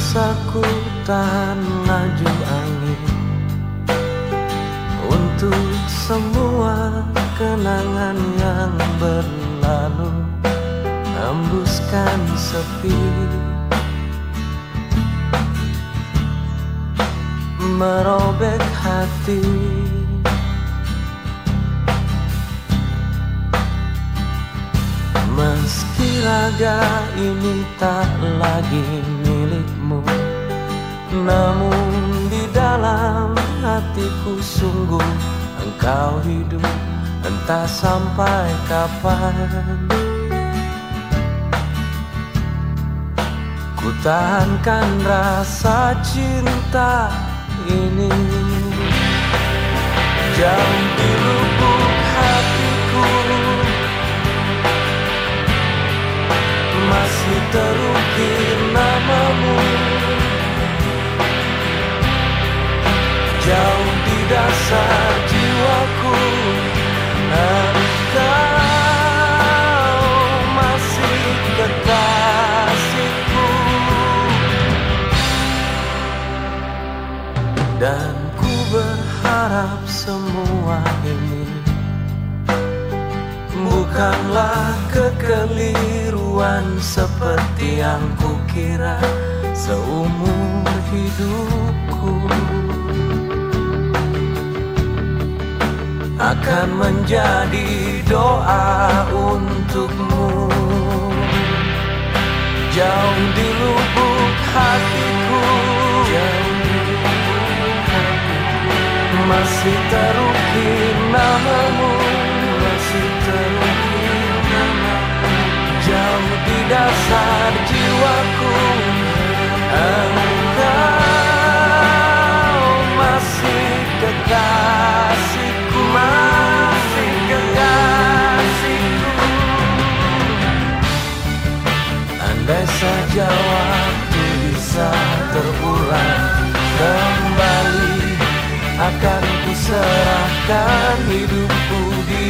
bisa tahan laju angin. Untuk semua kenangan yang berlalu Hembuskan sepi. Merobek hati. Meski raga ini tak lagi milikmu Namun di dalam hatiku sungguh engkau hidup Entah sampai kapan. Ku tahankan rasa cinta ini. Jauh di Dan ku berharap semua ini Bukanlah kekeliruan seperti yang kukira seumur hidupku. Akan menjadi doa untukmu. Jauh di lubuk hatiku Masih terukir namamu masih terukir namamu. Jauh di dasar jiwaku Engkau masih kekasihku Masih kekasihku. Andai saja waktu bisa terulang kembali Akan ku serahkan hidupku di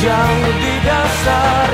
yang di dasar